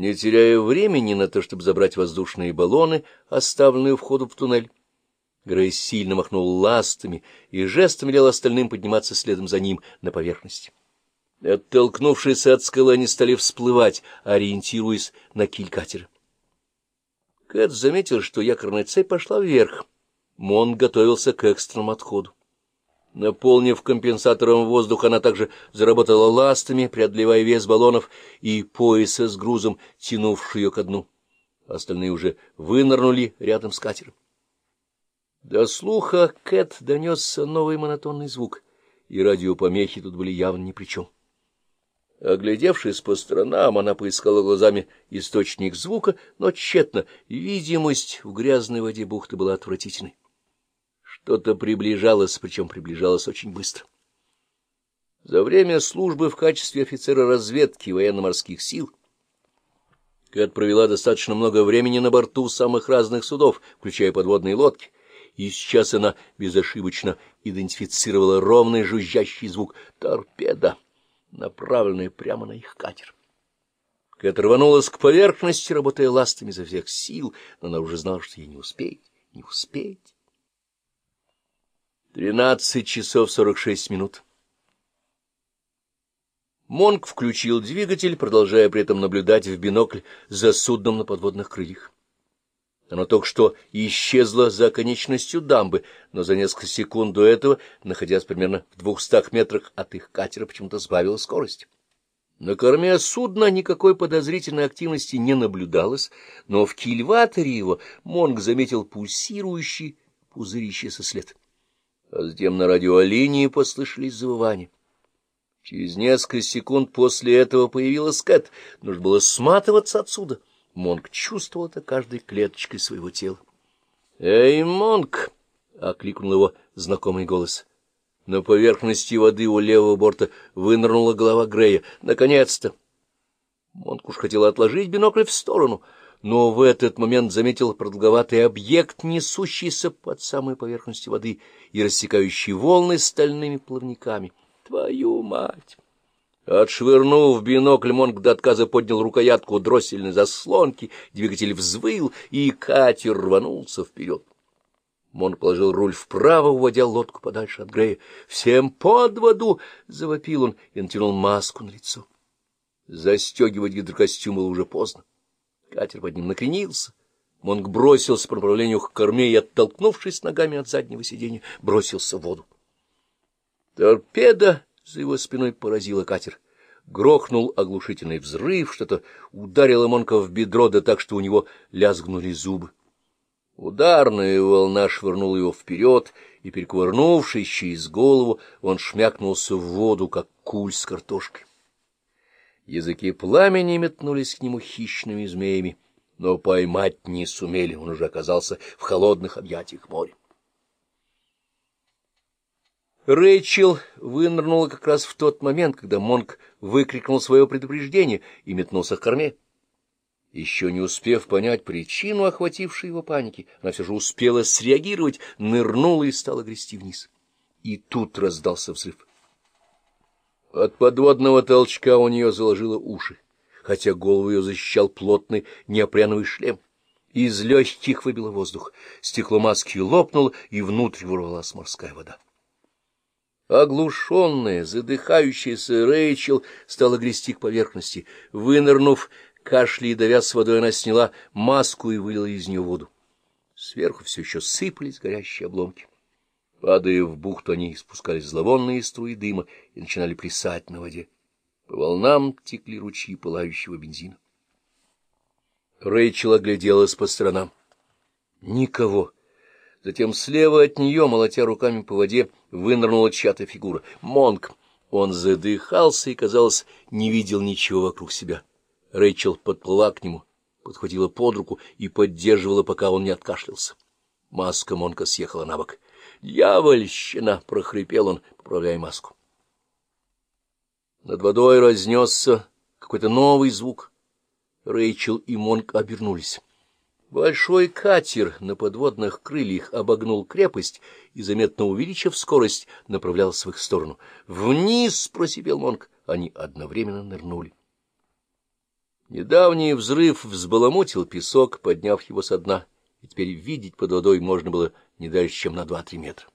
Не теряя времени на то, чтобы забрать воздушные баллоны, оставленные у входа в туннель, Грей сильно махнул ластами и жестом велел остальным подниматься следом за ним на поверхность. Оттолкнувшись от скалы, они стали всплывать, ориентируясь на киль катера. Кэт заметил, что якорная цепь пошла вверх. Мон готовился к экстренному отходу. Наполнив компенсатором воздух, она также заработала ластами, преодолевая вес баллонов и пояса с грузом, тянувший ее ко дну. Остальные уже вынырнули рядом с катером. До слуха Кэт донесся новый монотонный звук, и радиопомехи тут были явно ни при чем. Оглядевшись по сторонам, она поискала глазами источник звука, но тщетно. Видимость в грязной воде бухты была отвратительной. Что-то приближалось, причем приближалось очень быстро. За время службы в качестве офицера разведки военно-морских сил Кэт провела достаточно много времени на борту самых разных судов, включая подводные лодки, и сейчас она безошибочно идентифицировала ровный жужжащий звук торпеда направленная прямо на их катер. Кэт рванулась к поверхности, работая ластами изо всех сил, но она уже знала, что ей не успеть, не успеть. Тринадцать часов сорок шесть минут. Монк включил двигатель, продолжая при этом наблюдать в бинокль за судном на подводных крыльях. Оно только что исчезло за конечностью дамбы, но за несколько секунд до этого, находясь примерно в двухстах метрах от их катера, почему-то сбавило скорость. На корме судна никакой подозрительной активности не наблюдалось, но в кильваторе его Монг заметил пульсирующий пузырящийся след. А затем на радиолинии послышались завывания. Через несколько секунд после этого появилась Кэт. Нужно было сматываться отсюда. Монк чувствовал это каждой клеточкой своего тела. «Эй, Монк!» — окликнул его знакомый голос. На поверхности воды у левого борта вынырнула голова Грея. «Наконец-то!» Монк уж хотел отложить бинокль в сторону, но в этот момент заметил продолговатый объект, несущийся под самой поверхностью воды и рассекающий волны стальными плавниками. «Твою мать!» Отшвырнув бинокль, Монг до отказа поднял рукоятку дроссельной заслонки, двигатель взвыл, и катер рванулся вперед. Монг положил руль вправо, уводя лодку подальше от Грея. «Всем под воду!» — завопил он и натянул маску на лицо. Застегивать гидрокостюм было уже поздно. Катер под ним накренился. Монг бросился по направлению к корме и, оттолкнувшись ногами от заднего сиденья, бросился в воду. Торпеда за его спиной поразила катер. Грохнул оглушительный взрыв, что-то ударило Монка в бедро, да так, что у него лязгнули зубы. Ударная волна швырнула его вперед, и, перекувырнувшись через голову, он шмякнулся в воду, как куль с картошкой. Языки пламени метнулись к нему хищными змеями, но поймать не сумели, он уже оказался в холодных объятиях моря. Рэйчел вынырнула как раз в тот момент, когда Монк выкрикнул свое предупреждение и метнулся к корме. Еще не успев понять причину охватившей его паники, она все же успела среагировать, нырнула и стала грести вниз. И тут раздался взрыв. От подводного толчка у нее заложило уши, хотя голову ее защищал плотный неопряновый шлем. Из легких выбило воздух, стекло маски лопнуло, и внутрь ворвалась морская вода. Оглушенная, задыхающаяся Рэйчел стала грести к поверхности. Вынырнув, кашля и давя с водой, она сняла маску и вылила из нее воду. Сверху все еще сыпались горящие обломки. Падая в бухту, они испускали зловонные струи дыма и начинали плясать на воде. По волнам текли ручьи пылающего бензина. Рэйчел огляделась по сторонам. Никого. Затем слева от нее, молотя руками по воде, вынырнула чья-то фигура. Монк. Он задыхался и, казалось, не видел ничего вокруг себя. Рэйчел подплыла к нему, подхватила под руку и поддерживала, пока он не откашлялся. Маска Монка съехала на бок. «Дьявольщина!» — прохрипел он, поправляя маску. Над водой разнесся какой-то новый звук. Рэйчел и Монк обернулись. Большой катер на подводных крыльях обогнул крепость и, заметно увеличив скорость, направлялся в их сторону. «Вниз!» — просипел Монг. Они одновременно нырнули. Недавний взрыв взбаламутил песок, подняв его со дна, и теперь видеть под водой можно было не дальше, чем на два-три метра.